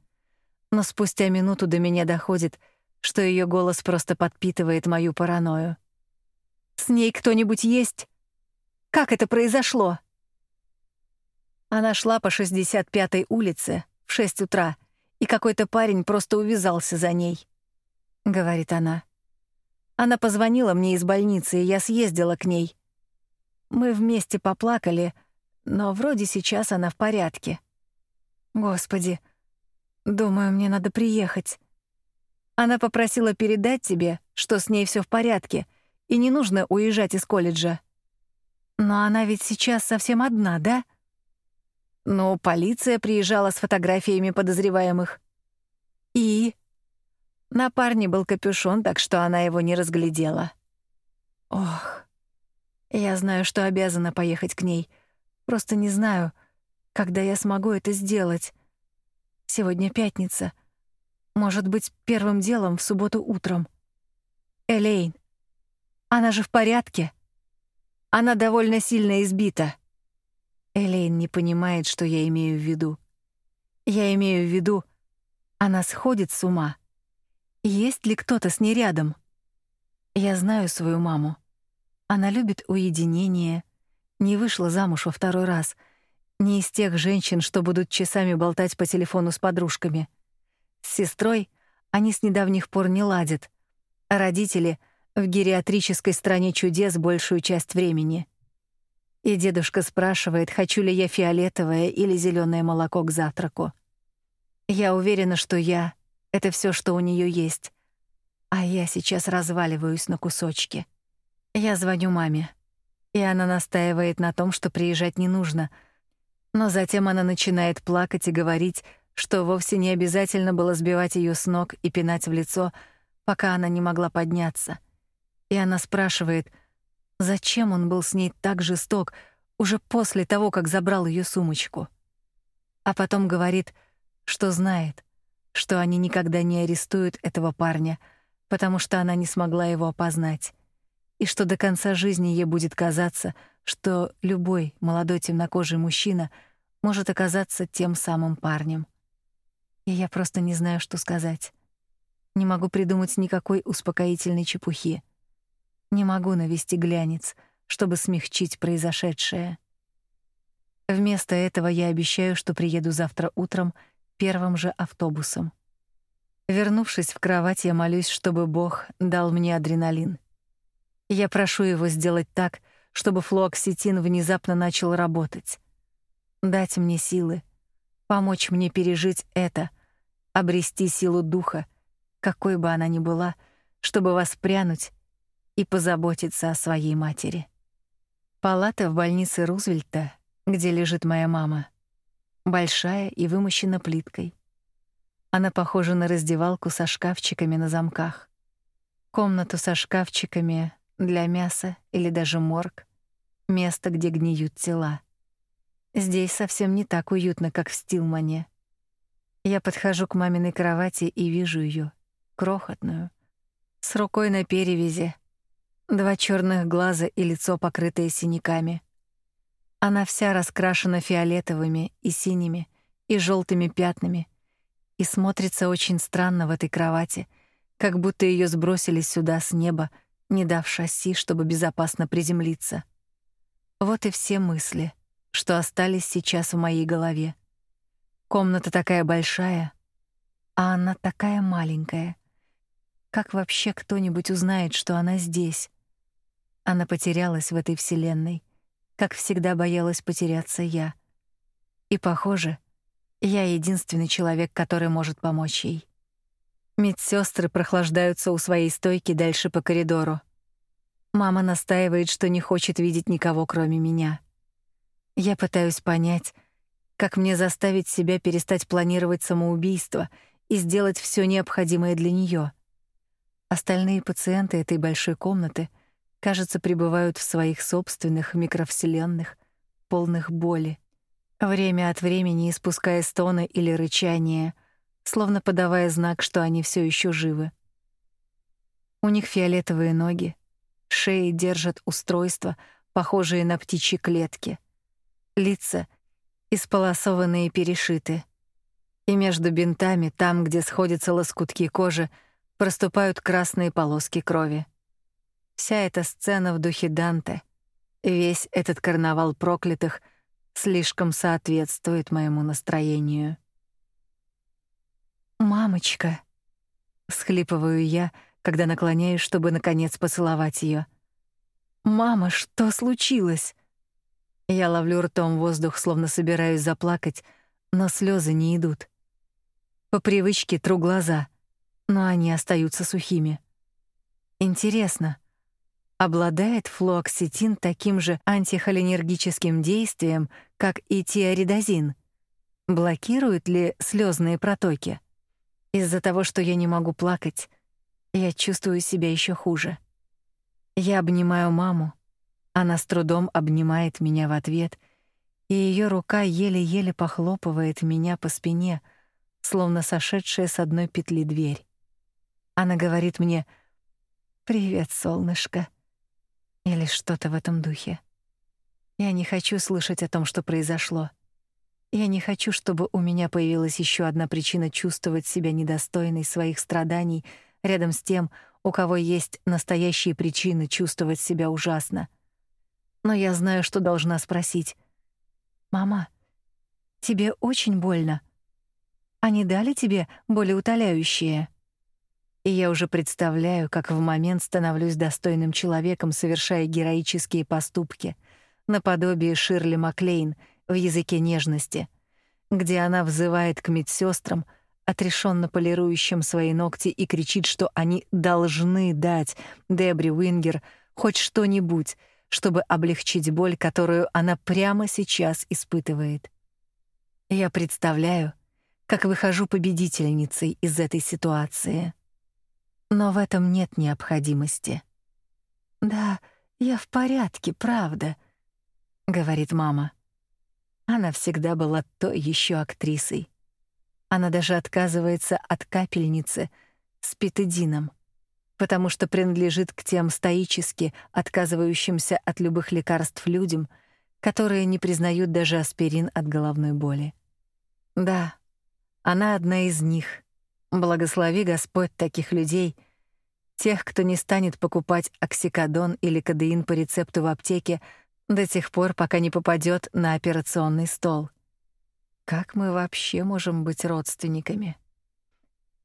Но спустя минуту до меня доходит, что ее голос просто подпитывает мою паранойю. С ней кто-нибудь есть? Как это произошло? Она шла по 65-й улице в 6 утра, и какой-то парень просто увязался за ней, говорит она. Она позвонила мне из больницы, и я съездила к ней. Мы вместе поплакали, но вроде сейчас она в порядке. Господи, думаю, мне надо приехать. Она попросила передать тебе, что с ней все в порядке, и не нужно уезжать из колледжа. Но она ведь сейчас совсем одна, да? Ну, полиция приезжала с фотографиями подозреваемых. И на парне был капюшон, так что она его не разглядела. Ох. Я знаю, что обязана поехать к ней. Просто не знаю, когда я смогу это сделать. Сегодня пятница. Может быть, первым делом в субботу утром. Элейн. Она же в порядке. Она довольно сильно избита. Элейн не понимает, что я имею в виду. Я имею в виду, она сходит с ума. Есть ли кто-то с ней рядом? Я знаю свою маму. Она любит уединение, не вышла замуж во второй раз, не из тех женщин, что будут часами болтать по телефону с подружками. С сестрой они с недавних пор не ладят, а родители в гериатрической стране чудес большую часть времени. И дедушка спрашивает, хочу ли я фиолетовое или зеленое молоко к завтраку. Я уверена, что я это все, что у нее есть. А я сейчас разваливаюсь на кусочки. Я звоню маме, и она настаивает на том, что приезжать не нужно. Но затем она начинает плакать и говорить, что вовсе не обязательно было сбивать ее с ног и пинать в лицо, пока она не могла подняться. И она спрашивает, зачем он был с ней так жесток уже после того, как забрал ее сумочку. А потом говорит, что знает, что они никогда не арестуют этого парня, потому что она не смогла его опознать, и что до конца жизни ей будет казаться, что любой молодой темнокожий мужчина может оказаться тем самым парнем. И я просто не знаю, что сказать. Не могу придумать никакой успокоительной чепухи. Не могу навести глянец, чтобы смягчить произошедшее. Вместо этого я обещаю, что приеду завтра утром — первым же автобусом. Вернувшись в кровать, я молюсь, чтобы Бог дал мне адреналин. Я прошу его сделать так, чтобы флуоксетин внезапно начал работать. Дать мне силы, помочь мне пережить это, обрести силу духа, какой бы она ни была, чтобы воспрянуть и позаботиться о своей матери. Палата в больнице Рузвельта, где лежит моя мама, большая и вымощена плиткой. Она похожа на раздевалку со шкафчиками на замках. Комнату со шкафчиками для мяса или даже морг, место, где гниют тела. Здесь совсем не так уютно, как в Стилмане. Я подхожу к маминой кровати и вижу ее, крохотную, с рукой на перевязи, два черных глаза и лицо покрытое синяками. Она вся раскрашена фиолетовыми и синими и желтыми пятнами и смотрится очень странно в этой кровати, как будто ее сбросили сюда с неба, не дав шасси, чтобы безопасно приземлиться. Вот и все мысли, что остались сейчас в моей голове. Комната такая большая, а она такая маленькая. Как вообще кто-нибудь узнает, что она здесь? Она потерялась в этой вселенной как всегда боялась потеряться я. И, похоже, я единственный человек, который может помочь ей. Медсестры прохлаждаются у своей стойки дальше по коридору. Мама настаивает, что не хочет видеть никого, кроме меня. Я пытаюсь понять, как мне заставить себя перестать планировать самоубийство и сделать все необходимое для нее. Остальные пациенты этой большой комнаты, кажется, пребывают в своих собственных микровселенных, полных боли, время от времени испуская стоны или рычания, словно подавая знак, что они все еще живы. У них фиолетовые ноги, шеи держат устройства, похожие на птичьи клетки. Лица исполосованные и перешиты. И между бинтами, там, где сходятся лоскутки кожи, проступают красные полоски крови. Вся эта сцена в духе Данте, весь этот карнавал проклятых слишком соответствует моему настроению. Мамочка, схлипываю я, когда наклоняюсь, чтобы наконец поцеловать ее. Мама, что случилось? Я ловлю ртом воздух, словно собираюсь заплакать, но слезы не идут. По привычке тру глаза, но они остаются сухими. Интересно, обладает флуоксетин таким же антихолинергическим действием, как и тиаридозин? Блокирует ли слезные протоки? Из-за того, что я не могу плакать, я чувствую себя еще хуже. Я обнимаю маму. Она с трудом обнимает меня в ответ, и ее рука еле-еле похлопывает меня по спине, словно сошедшая с одной петли дверь. Она говорит мне: "Привет, солнышко" или что-то в этом духе. Я не хочу слышать о том, что произошло. Я не хочу, чтобы у меня появилась еще одна причина чувствовать себя недостойной своих страданий рядом с тем, у кого есть настоящие причины чувствовать себя ужасно. Но я знаю, что должна спросить. Мама, тебе очень больно? Они дали тебе болеутоляющее? И я уже представляю, как в момент становлюсь достойным человеком, совершая героические поступки, наподобие Ширли Маклейн — в языке нежности, где она взывает к медсестрам, отрешенно полирующим свои ногти и кричит, что они должны дать Дебре Уингер хоть что-нибудь, чтобы облегчить боль, которую она прямо сейчас испытывает. Я представляю, как выхожу победительницей из этой ситуации. Но в этом нет необходимости. Да, я в порядке, правда, говорит мама. Она всегда была той еще актрисой. Она даже отказывается от капельницы с петидином, потому что принадлежит к тем стоически отказывающимся от любых лекарств людям, которые не признают даже аспирин от головной боли. Да, она одна из них. Благослови Господь таких людей, тех, кто не станет покупать оксикодон или кодеин по рецепту в аптеке, до тех пор, пока не попадет на операционный стол. Как мы вообще можем быть родственниками?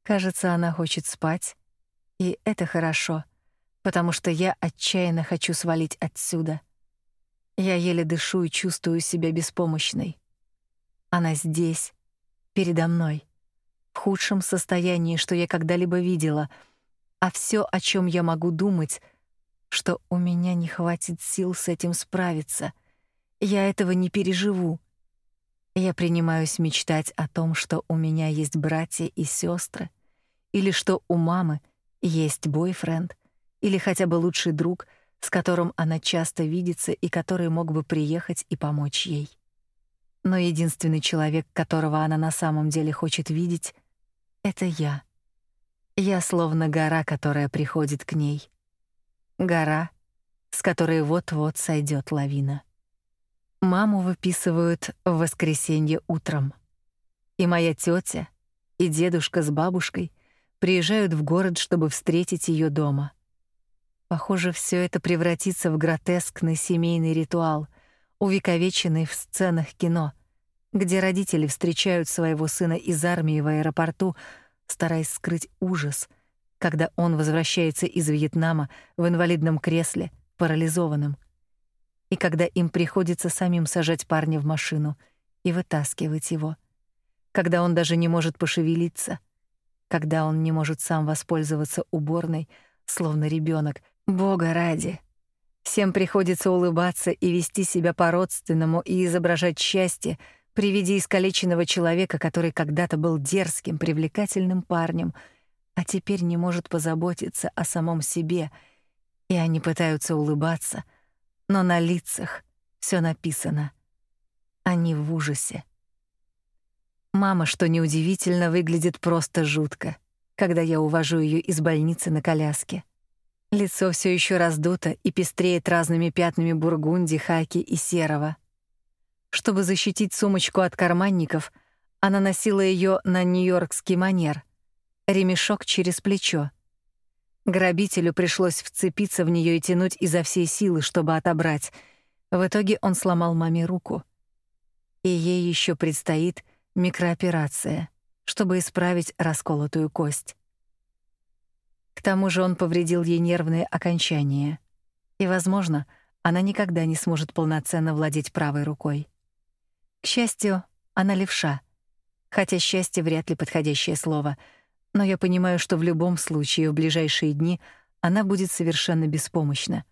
Кажется, она хочет спать, и это хорошо, потому что я отчаянно хочу свалить отсюда. Я еле дышу и чувствую себя беспомощной. Она здесь, передо мной, в худшем состоянии, что я когда-либо видела, а все, о чем я могу думать — что у меня не хватит сил с этим справиться. Я этого не переживу. Я принимаюсь мечтать о том, что у меня есть братья и сестры, или что у мамы есть бойфренд, или хотя бы лучший друг, с которым она часто видится и который мог бы приехать и помочь ей. Но единственный человек, которого она на самом деле хочет видеть, это я. Я словно гора, которая приходит к ней. Гора, с которой вот-вот сойдет лавина. Маму выписывают в воскресенье утром. И моя тетя, и дедушка с бабушкой приезжают в город, чтобы встретить ее дома. Похоже, все это превратится в гротескный семейный ритуал, увековеченный в сценах кино, где родители встречают своего сына из армии в аэропорту, стараясь скрыть ужас, когда он возвращается из Вьетнама в инвалидном кресле, парализованным. и когда им приходится самим сажать парня в машину и вытаскивать его, когда он даже не может пошевелиться, когда он не может сам воспользоваться уборной, словно ребенок. Бога ради. Всем приходится улыбаться и вести себя по-родственному и изображать счастье при виде искалеченного человека, который когда-то был дерзким, привлекательным парнем, а теперь не может позаботиться о самом себе. И они пытаются улыбаться, но на лицах все написано. Они в ужасе. Мама, что неудивительно, выглядит просто жутко, когда я увожу ее из больницы на коляске. Лицо все еще раздуто и пестреет разными пятнами бургунди, хаки и серого. Чтобы защитить сумочку от карманников, она носила ее на нью-йоркский манер. Ремешок через плечо. Грабителю пришлось вцепиться в нее и тянуть изо всей силы, чтобы отобрать. В итоге он сломал маме руку. И ей еще предстоит микрооперация, чтобы исправить расколотую кость. К тому же он повредил ей нервные окончания. И, возможно, она никогда не сможет полноценно владеть правой рукой. К счастью, она левша. Хотя счастье вряд ли подходящее слово, но я понимаю, что в любом случае в ближайшие дни она будет совершенно беспомощна.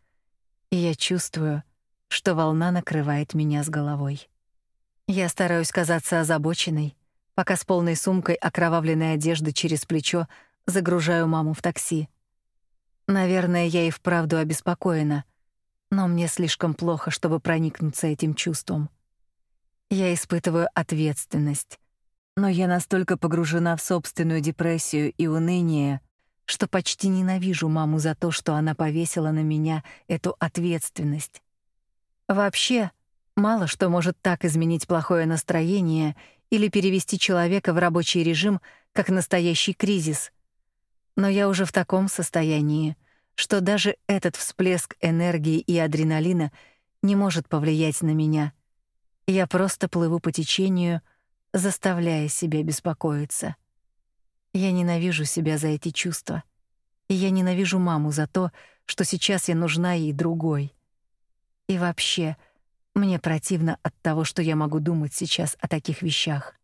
И я чувствую, что волна накрывает меня с головой. Я стараюсь казаться озабоченной, пока с полной сумкой окровавленной одежды через плечо загружаю маму в такси. Наверное, я и вправду обеспокоена, но мне слишком плохо, чтобы проникнуться этим чувством. Я испытываю ответственность, но я настолько погружена в собственную депрессию и уныние, что почти ненавижу маму за то, что она повесила на меня эту ответственность. Вообще, Мало что может так изменить плохое настроение или перевести человека в рабочий режим, как настоящий кризис. Но я уже в таком состоянии, что даже этот всплеск энергии и адреналина не может повлиять на меня. Я просто плыву по течению, заставляя себя беспокоиться. Я ненавижу себя за эти чувства. И я ненавижу маму за то, что сейчас я нужна ей другой. И вообще, мне противно от того, что я могу думать сейчас о таких вещах.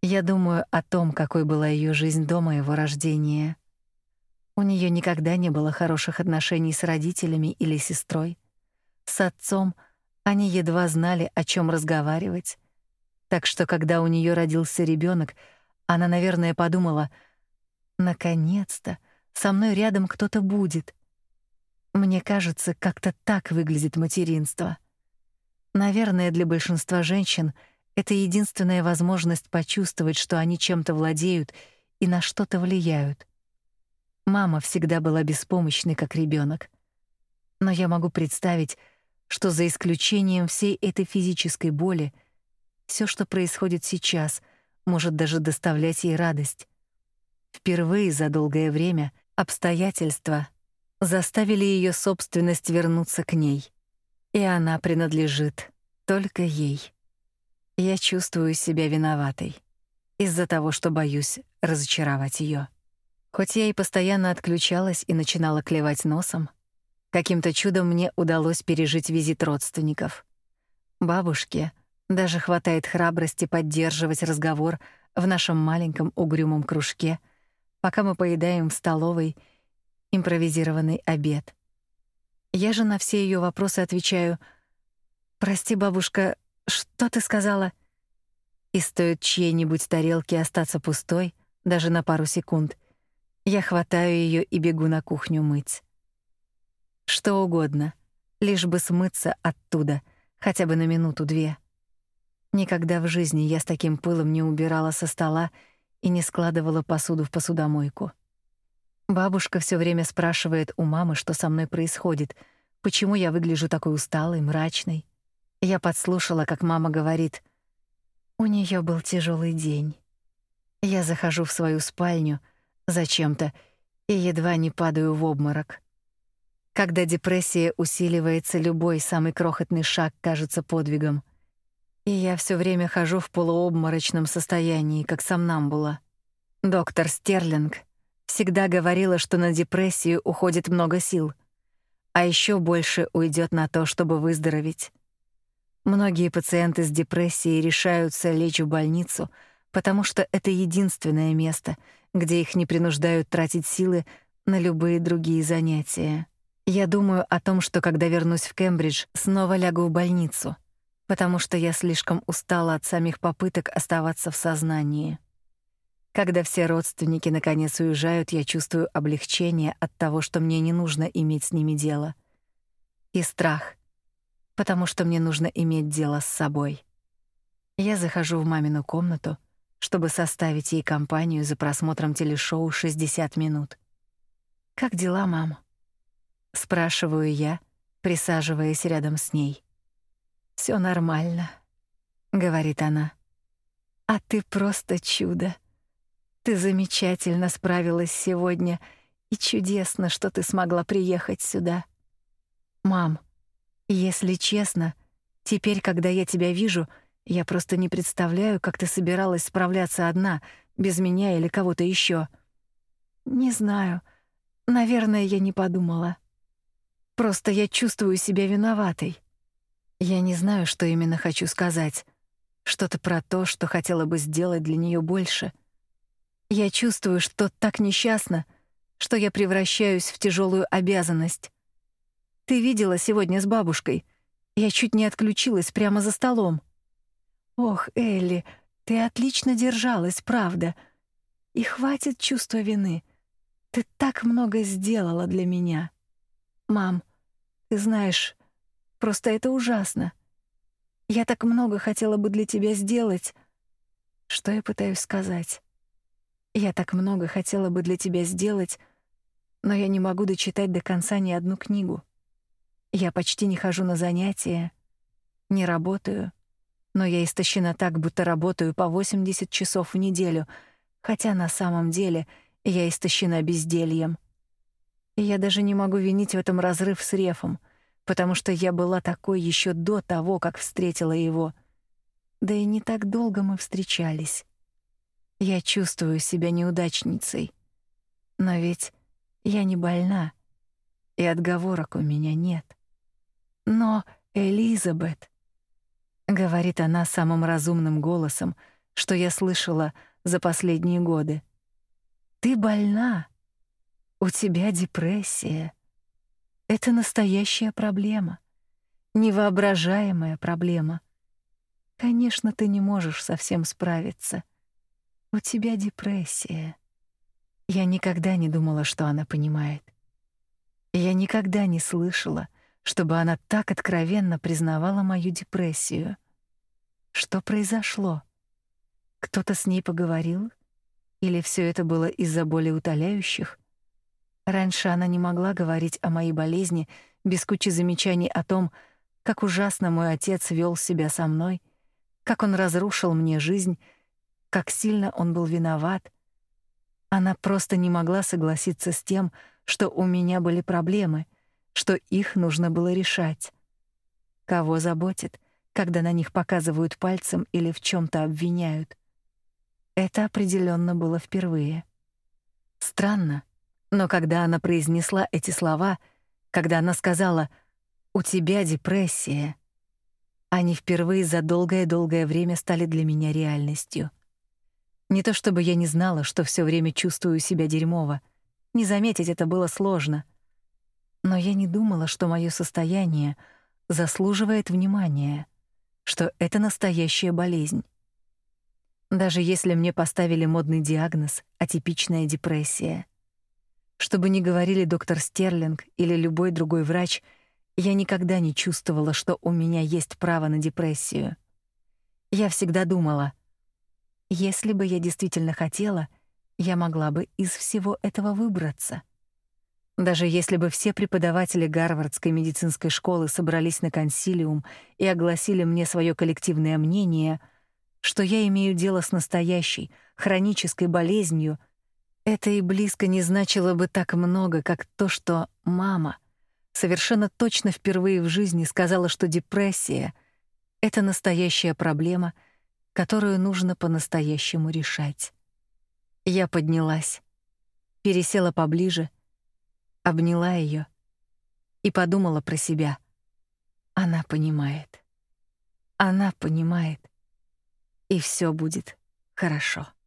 Я думаю о том, какой была ее жизнь до моего рождения. У нее никогда не было хороших отношений с родителями или сестрой. С отцом они едва знали, о чем разговаривать. Так что когда у нее родился ребенок, она, наверное, подумала: наконец-то со мной рядом кто-то будет. Мне кажется, как-то так выглядит материнство. Наверное, для большинства женщин это единственная возможность почувствовать, что они чем-то владеют и на что-то влияют. Мама всегда была беспомощной, как ребенок. Но я могу представить, что за исключением всей этой физической боли, все, что происходит сейчас, может даже доставлять ей радость. Впервые за долгое время обстоятельства заставили ее собственность вернуться к ней и она принадлежит только ей. Я чувствую себя виноватой из-за того, что боюсь разочаровать ее. Хоть я и постоянно отключалась и начинала клевать носом, каким-то чудом мне удалось пережить визит родственников. Бабушке даже хватает храбрости поддерживать разговор в нашем маленьком угрюмом кружке, пока мы поедаем в столовой импровизированный обед. Я же на все ее вопросы отвечаю: "Прости, бабушка, что ты сказала?" И стоит чьей-нибудь тарелке остаться пустой, даже на пару секунд, я хватаю ее и бегу на кухню мыть. Что угодно, лишь бы смыться оттуда, хотя бы на минуту-две. Никогда в жизни я с таким пылом не убирала со стола и не складывала посуду в посудомойку. Бабушка все время спрашивает у мамы, что со мной происходит, почему я выгляжу такой усталой, мрачной. Я подслушала, как мама говорит: "У нее был тяжелый день". Я захожу в свою спальню зачем-то и едва не падаю в обморок. Когда депрессия усиливается, любой самый крохотный шаг кажется подвигом. И я все время хожу в полуобморочном состоянии, как сомнамбула. Доктор Стерлинг всегда говорила, что на депрессию уходит много сил. А еще больше уйдет на то, чтобы выздороветь. Многие пациенты с депрессией решаются лечь в больницу, потому что это единственное место, где их не принуждают тратить силы на любые другие занятия. Я думаю о том, что когда вернусь в Кембридж, снова лягу в больницу, потому что я слишком устала от самих попыток оставаться в сознании. Когда все родственники наконец уезжают, я чувствую облегчение от того, что мне не нужно иметь с ними дело. И страх, потому что мне нужно иметь дело с собой. Я захожу в мамину комнату, чтобы составить ей компанию за просмотром телешоу «60 минут». «Как дела, мама?» спрашиваю я, присаживаясь рядом с ней. Все нормально, говорит она. А ты просто чудо. Ты замечательно справилась сегодня, и чудесно, что ты смогла приехать сюда. Мам, если честно, теперь, когда я тебя вижу, я просто не представляю, как ты собиралась справляться одна, без меня или кого-то еще. Не знаю. Наверное, я не подумала. Просто я чувствую себя виноватой. Я не знаю, что именно хочу сказать. Что-то про то, что хотела бы сделать для нее больше. Я чувствую, что так несчастна, что я превращаюсь в тяжелую обязанность. Ты видела сегодня с бабушкой? Я чуть не отключилась прямо за столом. Ох, Элли, ты отлично держалась, правда. И хватит чувства вины. Ты так много сделала для меня. Мам, ты знаешь, просто это ужасно. Я так много хотела бы для тебя сделать. Что я пытаюсь сказать? Я так много хотела бы для тебя сделать, но я не могу дочитать до конца ни одну книгу. Я почти не хожу на занятия, не работаю, но я истощена так, будто работаю по 80 часов в неделю, хотя на самом деле я истощена бездельем. И я даже не могу винить в этом разрыв с Рефом, потому что я была такой еще до того, как встретила его. Да и не так долго мы встречались. Я чувствую себя неудачницей. Но ведь я не больна, и отговорок у меня нет. Но Элизабет, говорит она самым разумным голосом, что я слышала за последние годы. Ты больна. У тебя депрессия. Это настоящая проблема, невоображаемая проблема. Конечно, ты не можешь совсем справиться. У тебя депрессия. Я никогда не думала, что она понимает. Я никогда не слышала, чтобы она так откровенно признавала мою депрессию. Что произошло? Кто-то с ней поговорил? Или все это было из-за боли утоляющих? Раньше она не могла говорить о моей болезни без кучи замечаний о том, как ужасно мой отец вел себя со мной, как он разрушил мне жизнь, как сильно он был виноват. Она просто не могла согласиться с тем, что у меня были проблемы, что их нужно было решать. Кого заботит, когда на них показывают пальцем или в чем то обвиняют? Это определенно было впервые. Странно, но когда она произнесла эти слова, когда она сказала «У тебя депрессия», они впервые за долгое-долгое время стали для меня реальностью. Не то чтобы я не знала, что все время чувствую себя дерьмово. Не заметить это было сложно. Но я не думала, что мое состояние заслуживает внимания, что это настоящая болезнь. Даже если мне поставили модный диагноз атипичная депрессия — чтобы не говорили доктор Стерлинг или любой другой врач, я никогда не чувствовала, что у меня есть право на депрессию. Я всегда думала, если бы я действительно хотела, я могла бы из всего этого выбраться. Даже если бы все преподаватели Гарвардской медицинской школы собрались на консилиум и огласили мне свое коллективное мнение, что я имею дело с настоящей хронической болезнью — это и близко не значило бы так много, как то, что мама совершенно точно впервые в жизни сказала, что депрессия — это настоящая проблема, которую нужно по-настоящему решать. Я поднялась, пересела поближе, обняла ее и подумала про себя. Она понимает. Она понимает. И все будет хорошо.